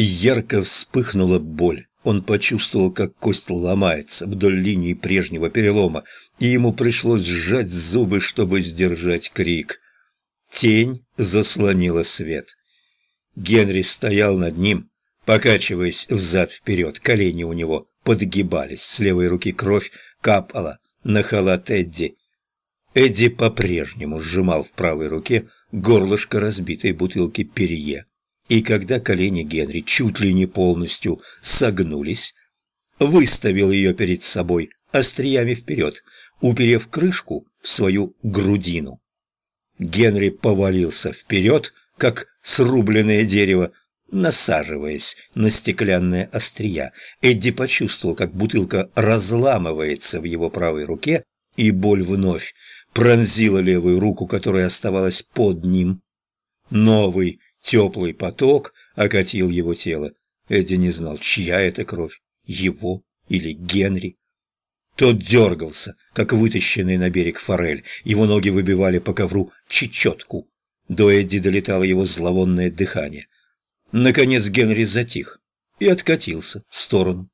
и ярко вспыхнула боль. Он почувствовал, как кость ломается вдоль линии прежнего перелома, и ему пришлось сжать зубы, чтобы сдержать крик. Тень заслонила свет. Генри стоял над ним, покачиваясь взад-вперед, колени у него подгибались, с левой руки кровь капала на халат Эдди. Эдди по-прежнему сжимал в правой руке горлышко разбитой бутылки перье и когда колени Генри чуть ли не полностью согнулись, выставил ее перед собой остриями вперед, уперев крышку в свою грудину. Генри повалился вперед, как срубленное дерево, насаживаясь на стеклянные острия. Эдди почувствовал, как бутылка разламывается в его правой руке, и боль вновь пронзила левую руку, которая оставалась под ним. Новый Теплый поток окатил его тело. Эдди не знал, чья это кровь, его или Генри. Тот дергался, как вытащенный на берег форель. Его ноги выбивали по ковру чечетку. До Эдди долетало его зловонное дыхание. Наконец Генри затих и откатился в сторону.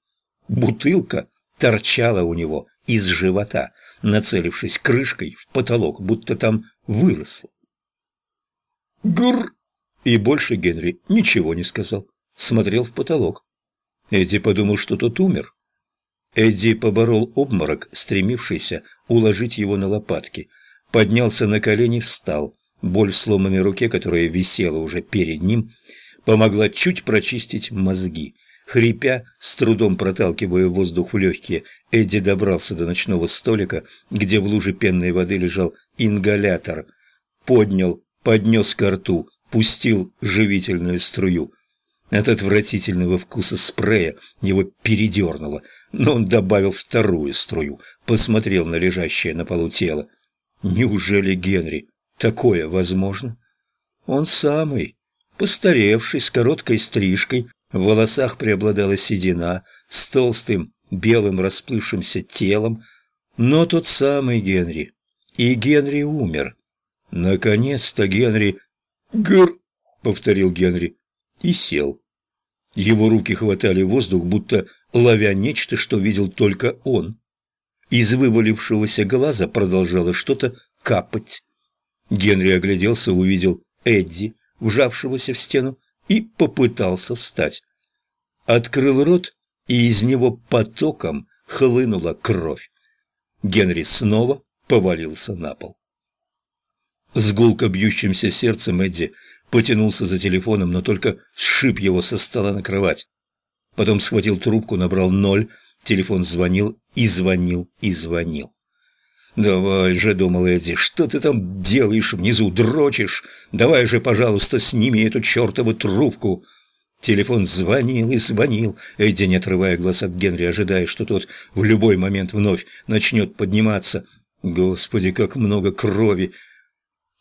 Бутылка торчала у него из живота, нацелившись крышкой в потолок, будто там выросла. «Гр!» И больше Генри ничего не сказал. Смотрел в потолок. Эдди подумал, что тот умер. Эдди поборол обморок, стремившийся уложить его на лопатки. Поднялся на колени, встал. Боль в сломанной руке, которая висела уже перед ним, помогла чуть прочистить мозги. Хрипя, с трудом проталкивая воздух в легкие, Эдди добрался до ночного столика, где в луже пенной воды лежал ингалятор. Поднял, поднес ко рту, пустил живительную струю. От отвратительного вкуса спрея его передернуло, но он добавил вторую струю, посмотрел на лежащее на полу тело. Неужели Генри? Такое возможно? Он самый, постаревший, с короткой стрижкой, в волосах преобладала седина, с толстым, белым расплывшимся телом, но тот самый Генри. И Генри умер. Наконец-то Генри «Гр!» — повторил Генри и сел. Его руки хватали воздух, будто ловя нечто, что видел только он. Из вывалившегося глаза продолжало что-то капать. Генри огляделся, увидел Эдди, вжавшегося в стену, и попытался встать. Открыл рот, и из него потоком хлынула кровь. Генри снова повалился на пол. С гулко бьющимся сердцем Эдди потянулся за телефоном, но только сшиб его со стола на кровать. Потом схватил трубку, набрал ноль, телефон звонил и звонил и звонил. «Давай же», — думал Эдди, — «что ты там делаешь внизу, дрочишь? Давай же, пожалуйста, сними эту чертову трубку». Телефон звонил и звонил, Эдди, не отрывая глаз от Генри, ожидая, что тот в любой момент вновь начнет подниматься. Господи, как много крови!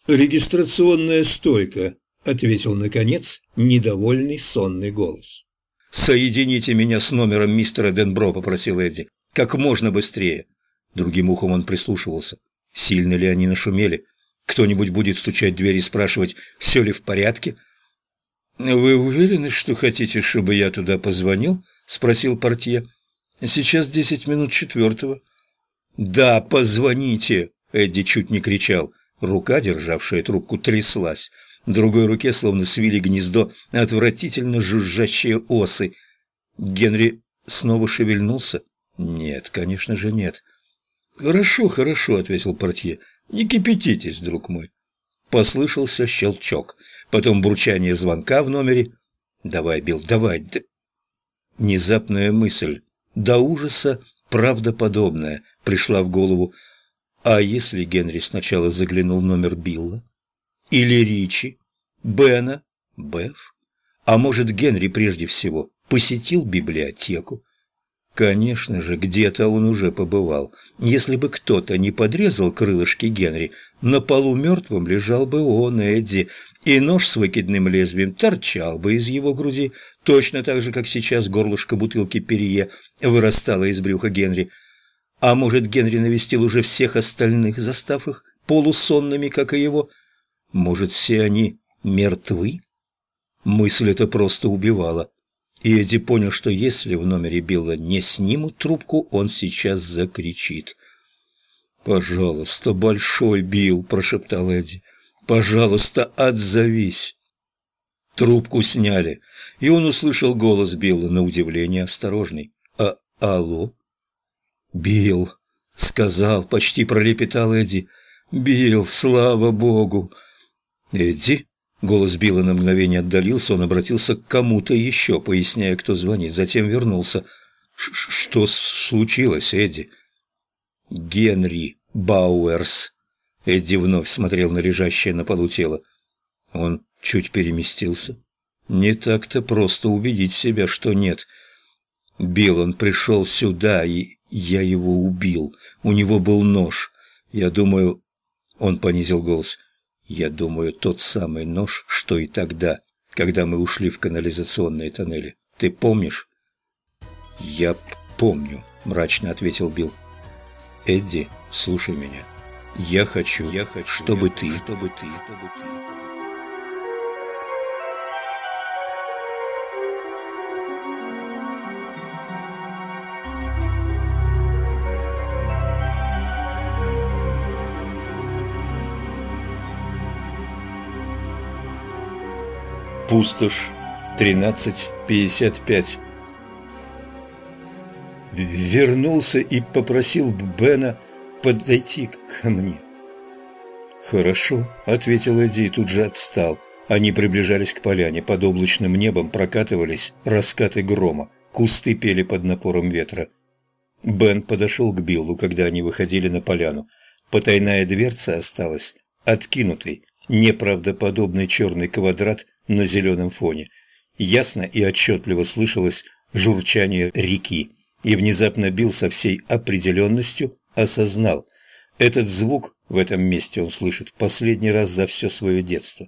«Регистрационная стойка», — ответил, наконец, недовольный сонный голос. «Соедините меня с номером мистера Денбро», — попросил Эдди. «Как можно быстрее». Другим ухом он прислушивался. Сильно ли они нашумели? Кто-нибудь будет стучать в дверь и спрашивать, все ли в порядке? «Вы уверены, что хотите, чтобы я туда позвонил?» — спросил портье. «Сейчас десять минут четвертого». «Да, позвоните!» — Эдди чуть не кричал. Рука, державшая трубку, тряслась. В другой руке словно свили гнездо отвратительно жужжащие осы. Генри снова шевельнулся? Нет, конечно же нет. «Хорошо, хорошо», — ответил портье. «Не кипятитесь, друг мой». Послышался щелчок, потом бурчание звонка в номере. «Давай, Билл, давай!» да... Внезапная мысль, до ужаса правдоподобная, пришла в голову. А если Генри сначала заглянул номер Билла? Или Ричи? Бена? Беф? А может, Генри прежде всего посетил библиотеку? Конечно же, где-то он уже побывал. Если бы кто-то не подрезал крылышки Генри, на полу мертвым лежал бы он, Эдди, и нож с выкидным лезвием торчал бы из его груди, точно так же, как сейчас горлышко бутылки Перье вырастало из брюха Генри – а может, Генри навестил уже всех остальных, застав их полусонными, как и его? Может, все они мертвы? Мысль эта просто убивала. И Эдди понял, что если в номере Билла не снимут трубку, он сейчас закричит. «Пожалуйста, большой Билл», — прошептал Эдди, — «пожалуйста, отзовись». Трубку сняли, и он услышал голос Билла, на удивление осторожный. «А, алло?» «Билл», — сказал, почти пролепетал Эдди. «Билл, слава богу!» «Эдди?» Голос Билла на мгновение отдалился, он обратился к кому-то еще, поясняя, кто звонит, затем вернулся. «Что случилось, Эдди?» «Генри Бауэрс». Эдди вновь смотрел на лежащее на полу тело. Он чуть переместился. Не так-то просто убедить себя, что нет. Билл, он пришел сюда, и я его убил. У него был нож. Я думаю... Он понизил голос. Я думаю, тот самый нож, что и тогда, когда мы ушли в канализационные тоннели. Ты помнишь? Я помню, мрачно ответил Билл. Эдди, слушай меня. Я хочу, я хочу, чтобы ты, чтобы ты, чтобы ты. Пустошь, 13.55. Вернулся и попросил Бена подойти ко мне. «Хорошо», — ответил Эдди и тут же отстал. Они приближались к поляне, под облачным небом прокатывались раскаты грома, кусты пели под напором ветра. Бен подошел к Биллу, когда они выходили на поляну. Потайная дверца осталась откинутой, неправдоподобный черный квадрат на зеленом фоне. Ясно и отчетливо слышалось журчание реки, и внезапно Билл со всей определенностью осознал. Этот звук в этом месте он слышит в последний раз за все свое детство.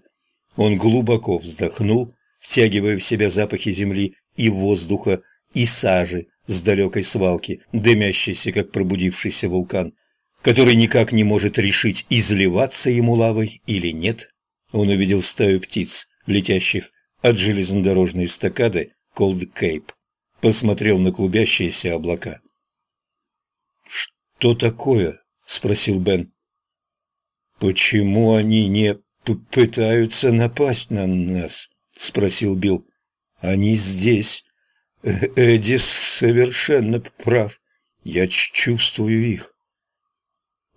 Он глубоко вздохнул, втягивая в себя запахи земли и воздуха, и сажи с далекой свалки, дымящейся, как пробудившийся вулкан, который никак не может решить, изливаться ему лавой или нет. Он увидел стаю птиц, летящих от железнодорожной эстакады Колд Кейп, посмотрел на клубящиеся облака. «Что такое?» – спросил Бен. «Почему они не пытаются напасть на нас?» – спросил Билл. «Они здесь. Э, Эдди совершенно прав. Я чувствую их».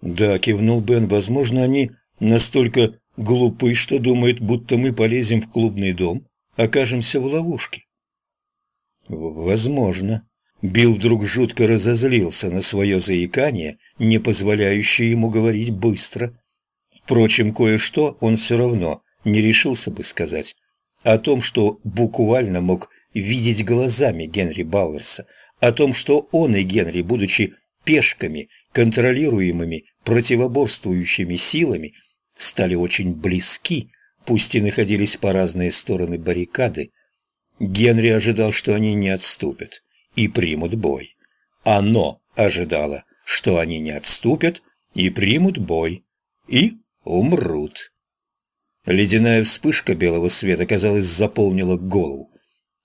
«Да», – кивнул Бен, – «возможно, они настолько глупы, что думает, будто мы полезем в клубный дом, окажемся в ловушке. Возможно. Билл вдруг жутко разозлился на свое заикание, не позволяющее ему говорить быстро. Впрочем, кое-что он все равно не решился бы сказать. О том, что буквально мог видеть глазами Генри Бауэрса, о том, что он и Генри, будучи пешками, контролируемыми противоборствующими силами, стали очень близки, пусть и находились по разные стороны баррикады. Генри ожидал, что они не отступят и примут бой. Оно ожидало, что они не отступят и примут бой, и умрут. Ледяная вспышка белого света, казалось, заполнила голову.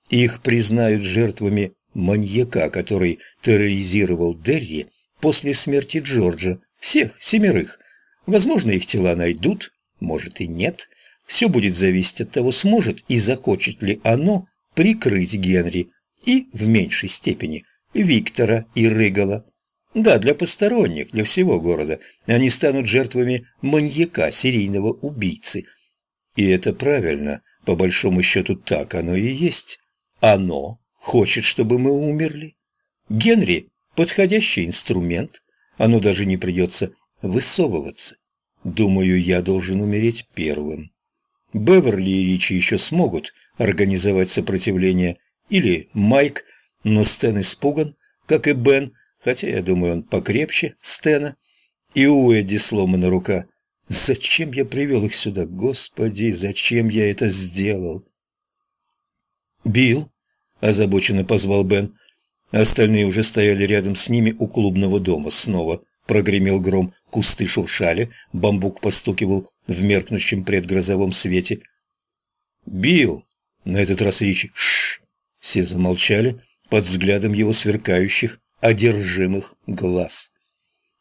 Их признают жертвами маньяка, который терроризировал Дерри после смерти Джорджа, всех семерых, Возможно, их тела найдут, может и нет. Все будет зависеть от того, сможет и захочет ли оно прикрыть Генри и, в меньшей степени, Виктора и Рыгала. Да, для посторонних, для всего города. Они станут жертвами маньяка, серийного убийцы. И это правильно, по большому счету так оно и есть. Оно хочет, чтобы мы умерли. Генри – подходящий инструмент. Оно даже не придется высовываться. Думаю, я должен умереть первым. Беверли и Ричи еще смогут организовать сопротивление, или Майк, но Стэн испуган, как и Бен, хотя, я думаю, он покрепче Стэна. И у Эдди сломана рука. Зачем я привел их сюда? Господи, зачем я это сделал? «Билл?» – озабоченно позвал Бен. Остальные уже стояли рядом с ними у клубного дома снова – Прогремел гром, кусты шуршали, бамбук постукивал в меркнущем предгрозовом свете. «Билл!» — на этот раз Ричи. «Шш! Все замолчали под взглядом его сверкающих, одержимых глаз.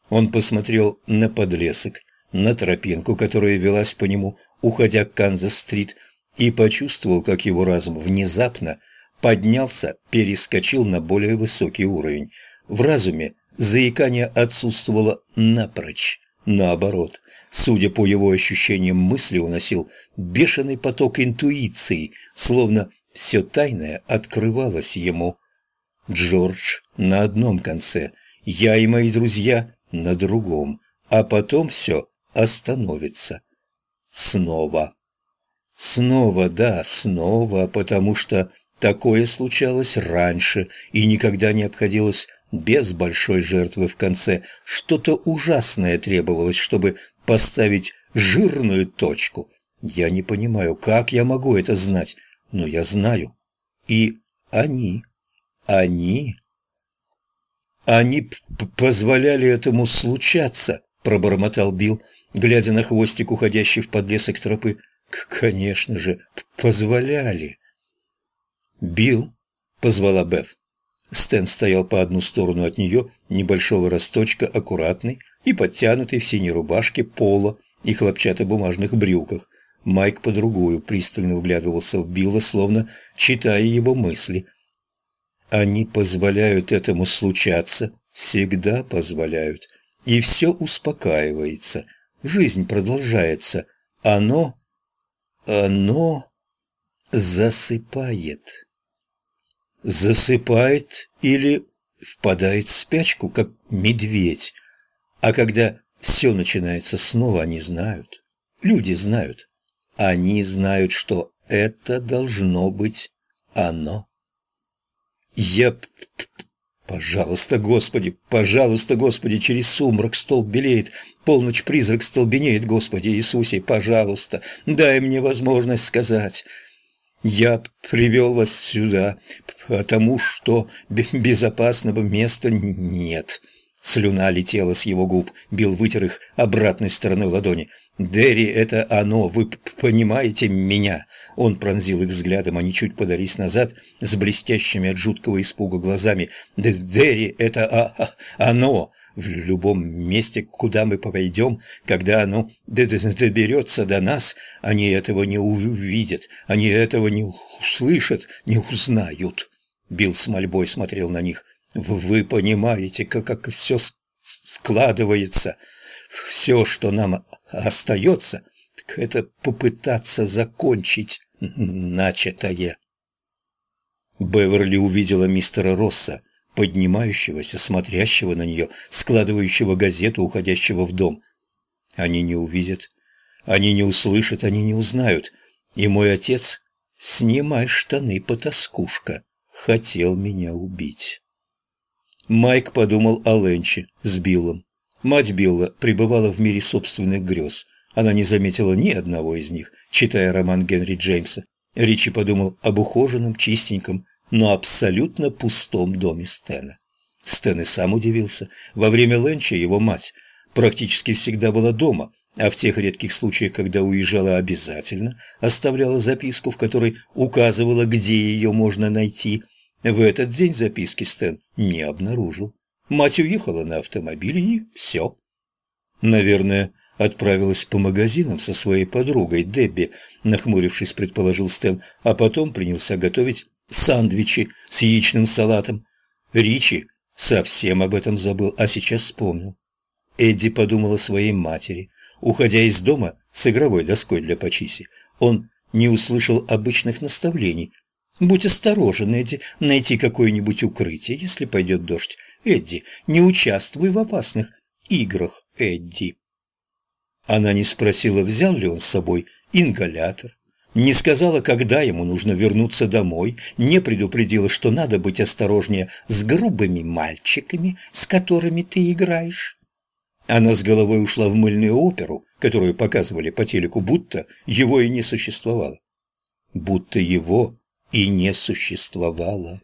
Он посмотрел на подлесок, на тропинку, которая велась по нему, уходя к Канзас-стрит, и почувствовал, как его разум внезапно поднялся, перескочил на более высокий уровень. В разуме заикание отсутствовало напрочь. Наоборот, судя по его ощущениям мысли, уносил бешеный поток интуиции, словно все тайное открывалось ему. Джордж на одном конце, я и мои друзья на другом, а потом все остановится. Снова. Снова, да, снова, потому что такое случалось раньше и никогда не обходилось без большой жертвы в конце. Что-то ужасное требовалось, чтобы поставить жирную точку. Я не понимаю, как я могу это знать, но я знаю. И они, они... Они позволяли этому случаться, пробормотал Билл, глядя на хвостик, уходящий в подлесок тропы. Конечно же, позволяли. Билл, позвала Беф. Стэн стоял по одну сторону от нее, небольшого росточка, аккуратный и подтянутый в синей рубашке, поло и хлопчатобумажных брюках. Майк по другую пристально вглядывался в Билла, словно читая его мысли. Они позволяют этому случаться, всегда позволяют, и все успокаивается, жизнь продолжается, оно, оно засыпает. Засыпает или впадает в спячку, как медведь. А когда все начинается снова, они знают. Люди знают. Они знают, что это должно быть оно. Я... Пожалуйста, Господи, пожалуйста, Господи, через сумрак столб белеет, полночь призрак столбенеет, Господи Иисусе, пожалуйста, дай мне возможность сказать. Я привел вас сюда, потому что безопасного места нет. Слюна летела с его губ, Билл вытер их обратной стороной ладони. «Дерри, это оно, вы понимаете меня?» Он пронзил их взглядом, они чуть подались назад с блестящими от жуткого испуга глазами. «Дерри, это а, а, оно!» В любом месте, куда мы пойдем, когда оно доберется до нас, они этого не увидят, они этого не услышат, не узнают. Билл с мольбой смотрел на них. Вы понимаете, как, как все складывается. Все, что нам остается, это попытаться закончить начатое. Беверли увидела мистера Росса, поднимающегося, смотрящего на нее, складывающего газету, уходящего в дом. Они не увидят, они не услышат, они не узнают. И мой отец, снимай штаны, потаскушка, хотел меня убить. Майк подумал о Ленче с Биллом. Мать Билла пребывала в мире собственных грез. Она не заметила ни одного из них, читая роман Генри Джеймса. Ричи подумал об ухоженном, чистеньком, но абсолютно пустом доме Стена. Стэн и сам удивился. Во время Ленча его мать практически всегда была дома, а в тех редких случаях, когда уезжала обязательно, оставляла записку, в которой указывала, где ее можно найти – в этот день записки Стэн не обнаружил. Мать уехала на автомобиле и все. Наверное, отправилась по магазинам со своей подругой Дебби, нахмурившись, предположил Стэн, а потом принялся готовить сандвичи с яичным салатом. Ричи совсем об этом забыл, а сейчас вспомнил. Эдди подумал о своей матери. Уходя из дома с игровой доской для почиси, он не услышал обычных наставлений – Будь осторожен, Эдди, найти какое-нибудь укрытие, если пойдет дождь. Эдди, не участвуй в опасных играх, Эдди. Она не спросила, взял ли он с собой ингалятор, не сказала, когда ему нужно вернуться домой, не предупредила, что надо быть осторожнее с грубыми мальчиками, с которыми ты играешь. Она с головой ушла в мыльную оперу, которую показывали по телеку, будто его и не существовало. Будто его и не существовало.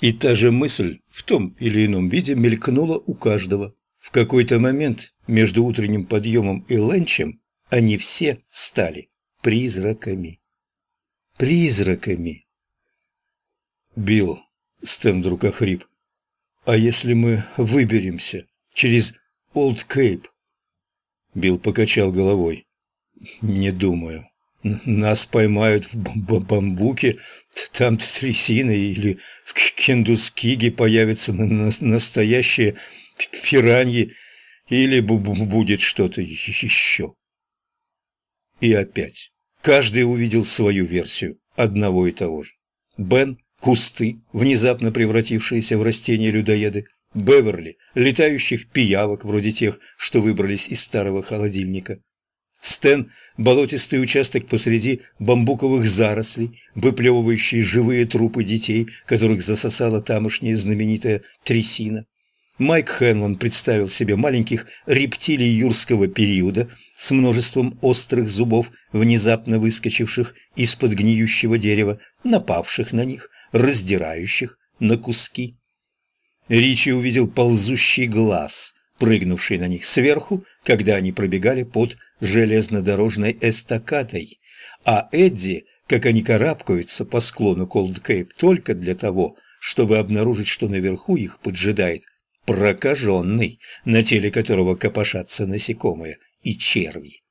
И та же мысль в том или ином виде мелькнула у каждого. В какой-то момент между утренним подъемом и ленчем они все стали призраками. Призраками. Билл, Стэн вдруг охрип. А если мы выберемся через Олд Кейп? Билл покачал головой. Не думаю. Нас поймают в бамбуке, там трясина, или в Кендускиге появятся настоящие пираньи, или будет что-то еще. И опять. Каждый увидел свою версию одного и того же. Бен – кусты, внезапно превратившиеся в растения-людоеды. Беверли – летающих пиявок, вроде тех, что выбрались из старого холодильника. Стэн – болотистый участок посреди бамбуковых зарослей, выплевывающий живые трупы детей, которых засосала тамошняя знаменитая трясина. Майк Хенлон представил себе маленьких рептилий юрского периода с множеством острых зубов, внезапно выскочивших из-под гниющего дерева, напавших на них, раздирающих на куски. Ричи увидел ползущий глаз, прыгнувший на них сверху, когда они пробегали под железнодорожной эстакадой, а Эдди, как они карабкаются по склону Колд-Кейп только для того, чтобы обнаружить, что наверху их поджидает прокаженный, на теле которого копошатся насекомые и черви.